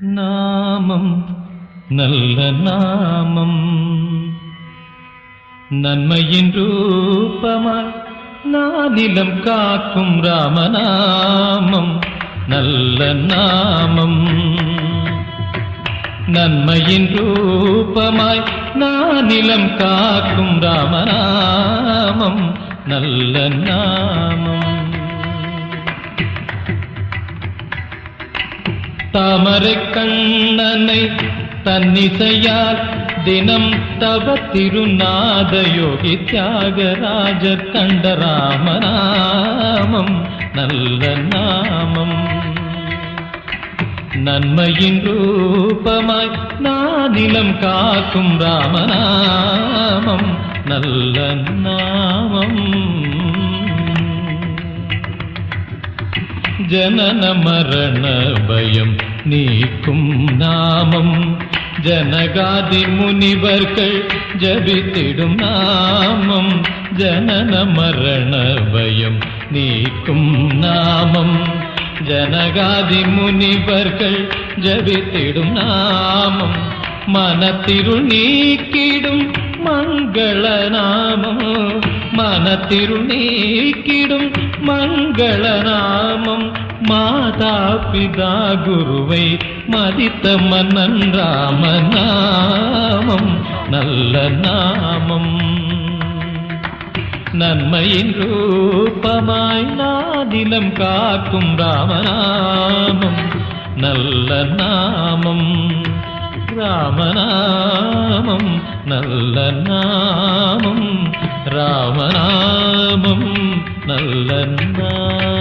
நாமம் நல்ல நாமம். நன்மையின் ரூபமாய் நானிலம் காக்கும் ராமநாமம் நல்ல நாமம். நன்மையின் ரூபமாய் நானிலம் காக்கும் ராமநாமம் நல்ல நாமம். தாமரை கண்ணனை தன்னிசையால் தினம் தவ திருநாத யோகி தியாகராஜர் கண்ட ராமநாமம் நல்ல நாமம். நன்மையின் ரூபமாய் நானிலம் காக்கும் ராமநாமம் நல்ல நாமம். ஜனன மரண பயம் നീക്കും നാമം. ജനകാതി മുനിവർക്കൾ ജപിത്തിടും നാമം. ജനന മരണ ഭയം നീക്കും നാമം. ജനകാതി മുനിവർക്കൾ ജപിത്തിടും നാമം. മനത്തിരു നീക്കിടും മംഗളനാമം. മനത്തിരു നീക്കിടും മംഗളനാമം. மாதா பிதா குருவை மதித்த மன்னன் ராம நாமம் நல்ல நாமம். நன்மையின் ரூபமாய் நாதிலம் காக்கும் ராமநாமம். நல்ல நாமம். ராமநாமம். நல்ல நாமம். ராமநாமம். நல்ல நாமம்